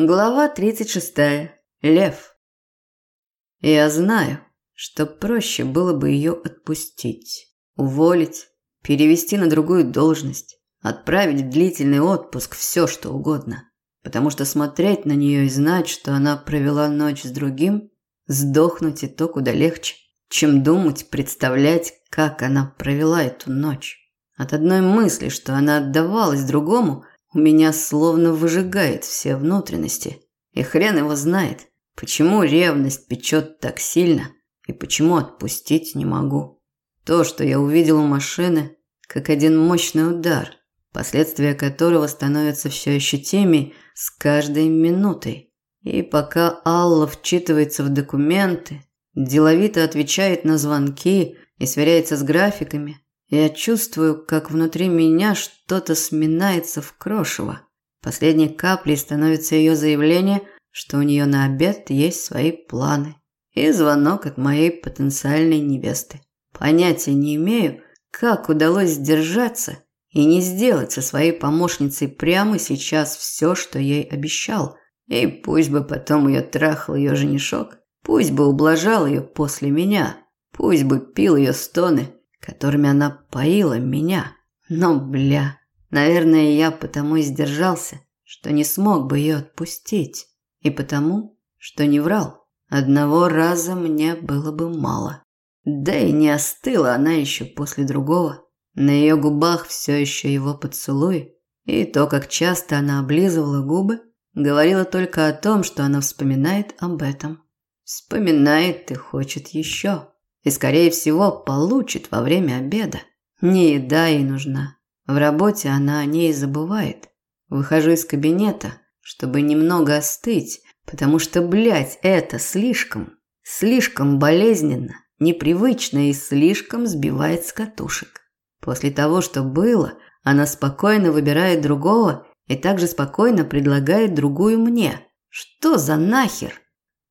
Глава 36. Лев. Я знаю, что проще было бы ее отпустить, уволить, перевести на другую должность, отправить в длительный отпуск, все что угодно. Потому что смотреть на нее и знать, что она провела ночь с другим, сдохнуть и то куда легче, чем думать, представлять, как она провела эту ночь. От одной мысли, что она отдавалась другому, у меня словно выжигает все внутренности. И хрен его знает, почему ревность печет так сильно и почему отпустить не могу. То, что я увидел у машины, как один мощный удар, последствия которого становятся все ощутимее с каждой минутой. И пока Алла вчитывается в документы, деловито отвечает на звонки и сверяется с графиками, я чувствую, как внутри меня что-то сминается в крошево. Последней каплей становится ее заявление, что у нее на обед есть свои планы. И звонок от моей потенциальной невесты. Понятия не имею, как удалось сдержаться и не сделать со своей помощницей прямо сейчас все, что ей обещал. И пусть бы потом ее трахал ее женишок, пусть бы ублажал ее после меня, пусть бы пил ее стоны – которыми она поила меня. Но, бля, наверное, я потому и сдержался, что не смог бы ее отпустить. И потому, что не врал. Одного раза мне было бы мало. Да и не остыла она еще после другого. На ее губах все еще его поцелуй. И то, как часто она облизывала губы, говорила только о том, что она вспоминает об этом. Вспоминает и хочет еще и, скорее всего, получит во время обеда. Не еда ей нужна. В работе она о ней забывает. Выхожу из кабинета, чтобы немного остыть, потому что, блядь, это слишком, слишком болезненно, непривычно и слишком сбивает с катушек. После того, что было, она спокойно выбирает другого и также спокойно предлагает другую мне. Что за нахер?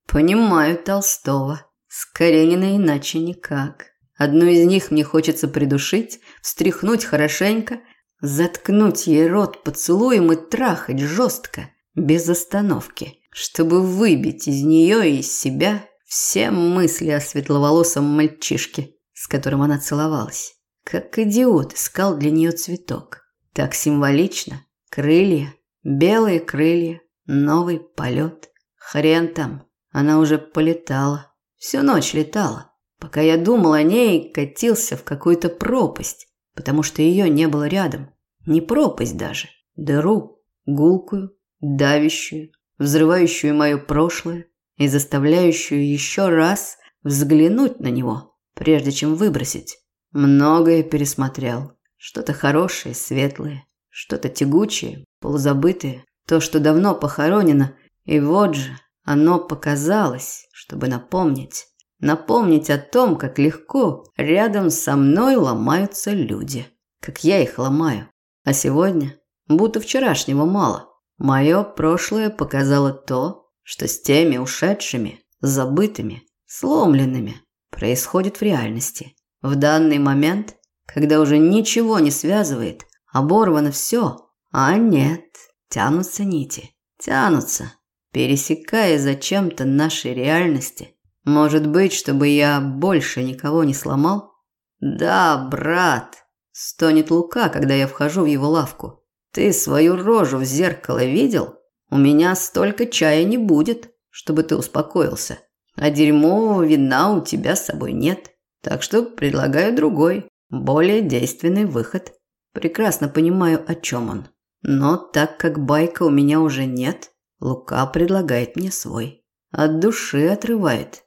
Понимаю Толстого. С Карениной иначе никак. Одну из них мне хочется придушить, встряхнуть хорошенько, заткнуть ей рот поцелуем и трахать жестко, без остановки, чтобы выбить из нее и из себя все мысли о светловолосом мальчишке, с которым она целовалась. Как идиот искал для нее цветок. Так символично. Крылья, белые крылья, новый полет. Хрен там, она уже полетала. Всю ночь летала. Пока я думал о ней, катился в какую-то пропасть, потому что ее не было рядом. Не пропасть даже, дыру, гулкую, давящую, взрывающую мое прошлое и заставляющую еще раз взглянуть на него, прежде чем выбросить. Многое пересмотрел. Что-то хорошее, светлое, что-то тягучее, полузабытое, то, что давно похоронено, и вот же оно показалось, чтобы напомнить. Напомнить о том, как легко рядом со мной ломаются люди. Как я их ломаю. А сегодня, будто вчерашнего мало, мое прошлое показало то, что с теми ушедшими, забытыми, сломленными происходит в реальности. В данный момент, когда уже ничего не связывает, оборвано все, а нет, тянутся нити, тянутся, пересекая зачем-то наши реальности. Может быть, чтобы я больше никого не сломал? Да, брат, стонет Лука, когда я вхожу в его лавку. Ты свою рожу в зеркало видел? У меня столько чая не будет, чтобы ты успокоился. А дерьмового вина у тебя с собой нет. Так что предлагаю другой, более действенный выход. Прекрасно понимаю, о чем он. Но так как байка у меня уже нет, Лука предлагает мне свой. От души отрывает.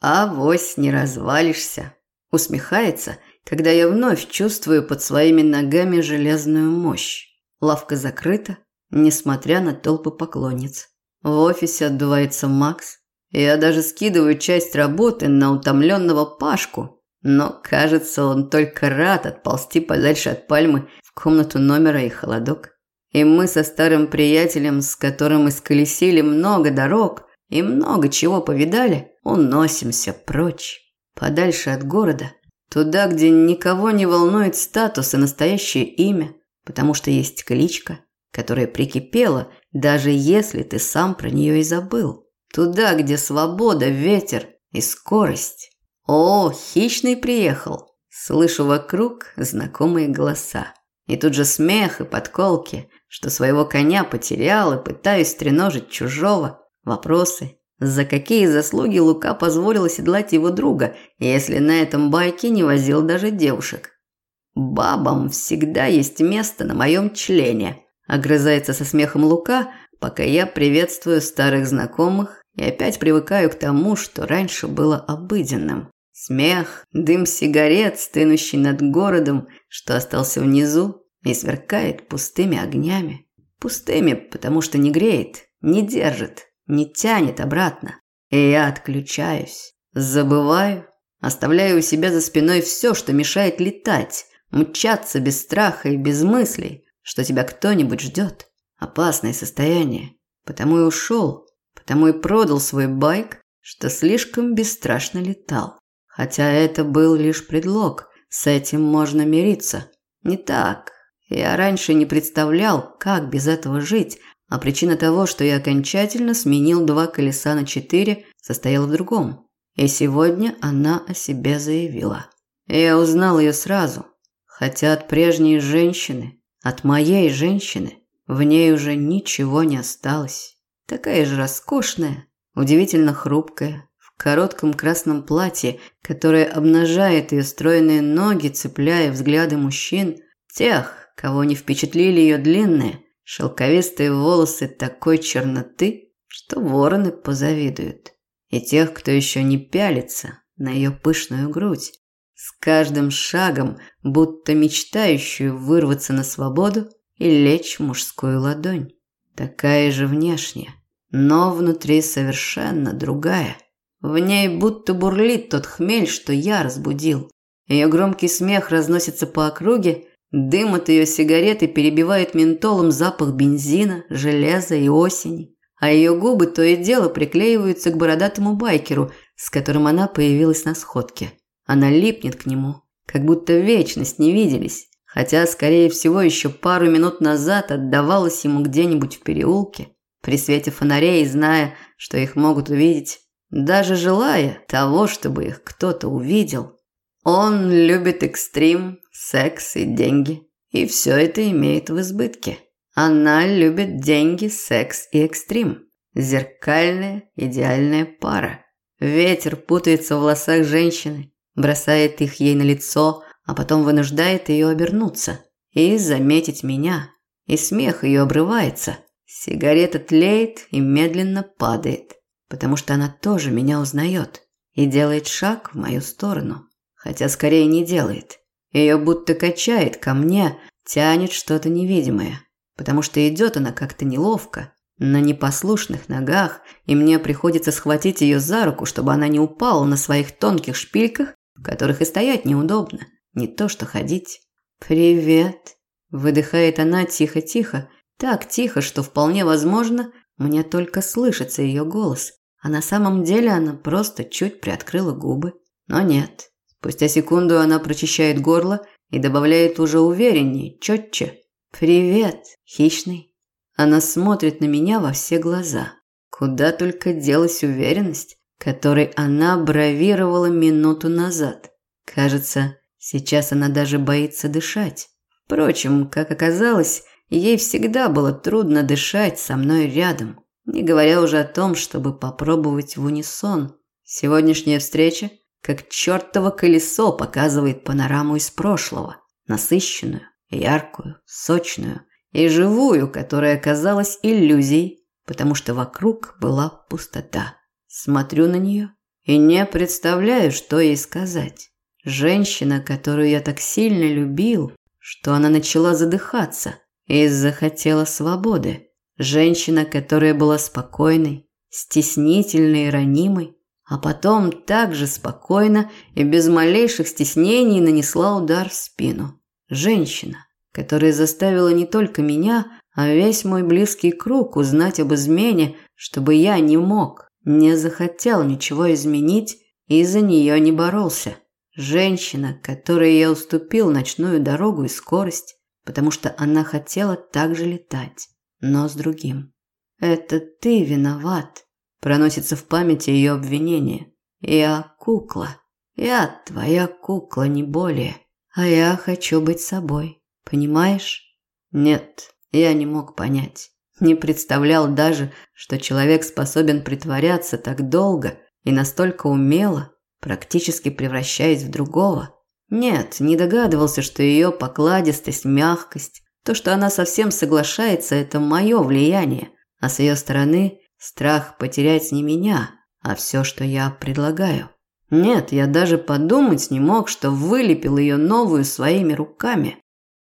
«Авось не развалишься», – усмехается, когда я вновь чувствую под своими ногами железную мощь. Лавка закрыта, несмотря на толпы поклонниц. В офисе отдувается Макс. Я даже скидываю часть работы на утомленного Пашку, но, кажется, он только рад отползти подальше от пальмы в комнату номера и холодок. И мы со старым приятелем, с которым исколесили много дорог и много чего повидали, уносимся прочь, подальше от города, туда, где никого не волнует статус и настоящее имя, потому что есть кличка, которая прикипела даже если ты сам про нее и забыл. Туда, где свобода, ветер и скорость. О, хищный приехал. Слышу вокруг знакомые голоса. И тут же смех и подколки, что своего коня потерял и пытаюсь треножить чужого. Вопросы. За какие заслуги Лука позволил оседлать его друга, если на этом байке не возил даже девушек? «Бабам всегда есть место на моем члене», – огрызается со смехом Лука, пока я приветствую старых знакомых и опять привыкаю к тому, что раньше было обыденным. Смех, дым сигарет, стынущий над городом, что остался внизу и сверкает пустыми огнями. Пустыми, потому что не греет, не держит, не тянет обратно. И я отключаюсь, забываю, оставляю у себя за спиной все, что мешает летать, мчаться без страха и без мыслей, что тебя кто-нибудь ждет. Опасное состояние. Потому и ушел, потому и продал свой байк, что слишком бесстрашно летал. Хотя это был лишь предлог, с этим можно мириться. Не так. Я раньше не представлял, как без этого жить, а причина того, что я окончательно сменил два колеса на четыре, состояла в другом. И сегодня она о себе заявила. Я узнал ее сразу, хотя от прежней женщины, от моей женщины, в ней уже ничего не осталось. Такая же роскошная, удивительно хрупкая, коротком красном платье, которое обнажает ее стройные ноги, цепляя взгляды мужчин, тех, кого не впечатлили ее длинные, шелковистые волосы такой черноты, что вороны позавидуют, и тех, кто еще не пялится на ее пышную грудь, с каждым шагом, будто мечтающую вырваться на свободу и лечь в мужскую ладонь. Такая же внешняя, но внутри совершенно другая. В ней будто бурлит тот хмель, что я разбудил. Ее громкий смех разносится по округе, дым от ее сигареты перебивает ментолом запах бензина, железа и осени, а ее губы то и дело приклеиваются к бородатому байкеру, с которым она появилась на сходке. Она липнет к нему, как будто вечность не виделись, хотя, скорее всего, еще пару минут назад отдавалась ему где-нибудь в переулке, при свете фонарей, зная, что их могут увидеть, даже желая того, чтобы их кто-то увидел. Он любит экстрим, секс и деньги, и все это имеет в избытке. Она любит деньги, секс и экстрим. Зеркальная, идеальная пара. Ветер путается в волосах женщины, бросает их ей на лицо, а потом вынуждает ее обернуться и заметить меня. И смех ее обрывается. Сигарета тлеет и медленно падает, потому что она тоже меня узнает и делает шаг в мою сторону, хотя скорее не делает. Ее будто качает ко мне, тянет что-то невидимое, потому что идет она как-то неловко, на непослушных ногах, и мне приходится схватить ее за руку, чтобы она не упала на своих тонких шпильках в которых и стоять неудобно, не то что ходить. «Привет», – выдыхает она тихо-тихо, так тихо, что вполне возможно, мне только слышится ее голос, а на самом деле она просто чуть приоткрыла губы. Но нет. Спустя секунду она прочищает горло и добавляет уже увереннее, четче. «Привет, хищный». Она смотрит на меня во все глаза. Куда только делась уверенность, которой она бравировала минуту назад. Кажется, сейчас она даже боится дышать. Впрочем, как оказалось, ей всегда было трудно дышать со мной рядом, не говоря уже о том, чтобы попробовать в унисон. Сегодняшняя встреча, как чертово колесо, показывает панораму из прошлого, насыщенную, яркую, сочную и живую, которая казалась иллюзией, потому что вокруг была пустота. Смотрю на нее и не представляю, что ей сказать. Женщина, которую я так сильно любил, что она начала задыхаться и захотела свободы. Женщина, которая была спокойной, стеснительной и ранимой, а потом также спокойно и без малейших стеснений нанесла удар в спину. Женщина, которая заставила не только меня, а весь мой близкий круг узнать об измене, чтобы я не мог, не захотел ничего изменить и за нее не боролся. Женщина, которой я уступил ночную дорогу и скорость, потому что она хотела также летать, но с другим. Это ты виноват. Проносится в памяти ее обвинение. Я кукла. Я твоя кукла, не более. А я хочу быть собой. Понимаешь? Нет, я не мог понять. Не представлял даже, что человек способен притворяться так долго и настолько умело, практически превращаясь в другого. Нет, не догадывался, что ее покладистость, мягкость, то, что она совсем соглашается, это мое влияние, а с ее стороны страх потерять не меня, а все, что я предлагаю. Нет, я даже подумать не мог, что вылепил ее новую своими руками.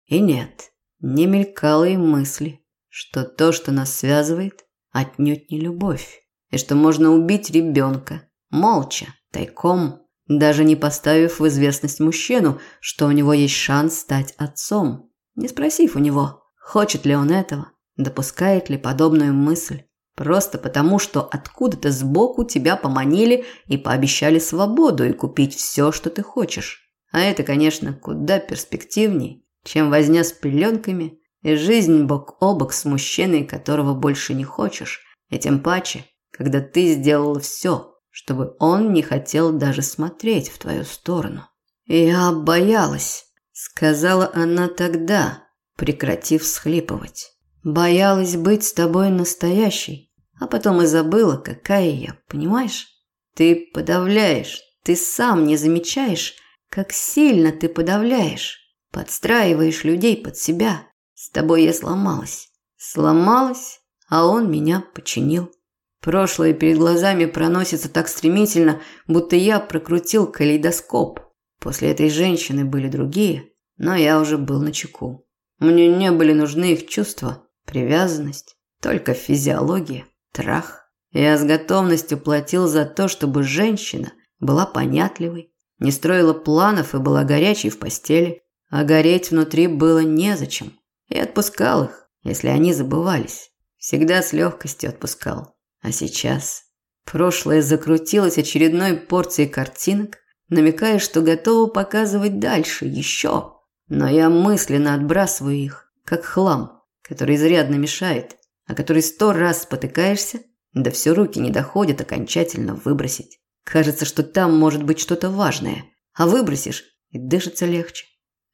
И нет, не мелькало и мысли, что то, что нас связывает, отнюдь не любовь, и что можно убить ребенка, молча, тайком, даже не поставив в известность мужчину, что у него есть шанс стать отцом, не спросив у него, хочет ли он этого, допускает ли подобную мысль. Просто потому, что откуда-то сбоку тебя поманили и пообещали свободу и купить все, что ты хочешь. А это, конечно, куда перспективней, чем возня с пеленками и жизнь бок о бок с мужчиной, которого больше не хочешь, и тем паче, когда ты сделала все, чтобы он не хотел даже смотреть в твою сторону. «Я боялась», – сказала она тогда, прекратив схлипывать. Боялась быть с тобой настоящей, а потом и забыла, какая я, понимаешь? Ты подавляешь, ты сам не замечаешь, как сильно ты подавляешь, подстраиваешь людей под себя. С тобой я сломалась. Сломалась, а он меня починил. Прошлое перед глазами проносится так стремительно, будто я прокрутил калейдоскоп. После этой женщины были другие, но я уже был на чеку. Мне не были нужны их чувства, привязанность, только физиология, трах. Я с готовностью платил за то, чтобы женщина была понятливой, не строила планов и была горячей в постели, а гореть внутри было незачем. И отпускал их, если они забывались. Всегда с легкостью отпускал. А сейчас прошлое закрутилось очередной порцией картинок, намекая, что готово показывать дальше, еще. Но я мысленно отбрасываю их, как хлам, который изрядно мешает, а который сто раз спотыкаешься, да все руки не доходят окончательно выбросить. Кажется, что там может быть что-то важное, а выбросишь и дышится легче.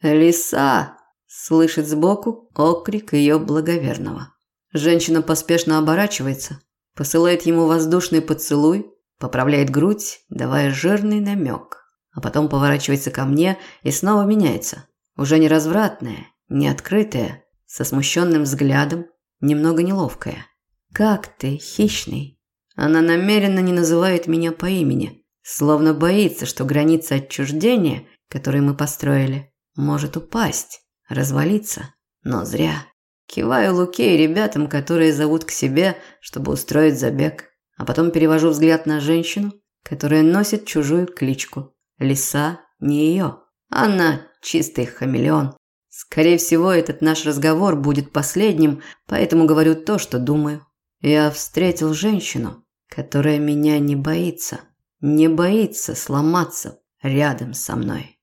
«Лиса!» – слышит сбоку окрик ее благоверного. Женщина поспешно оборачивается, посылает ему воздушный поцелуй, поправляет грудь, давая жирный намек, а потом поворачивается ко мне и снова меняется. Уже не развратная, не открытая, со смущенным взглядом, немного неловкая. «Как ты, хищный?» Она намеренно не называет меня по имени, словно боится, что граница отчуждения, которую мы построили, может упасть, развалиться. Но зря. Киваю Луке и ребятам, которые зовут к себе, чтобы устроить забег. А потом перевожу взгляд на женщину, которая носит чужую кличку. Лиса не ее. Она чистый хамелеон. Скорее всего, этот наш разговор будет последним, поэтому говорю то, что думаю. Я встретил женщину, которая меня не боится. Не боится сломаться рядом со мной.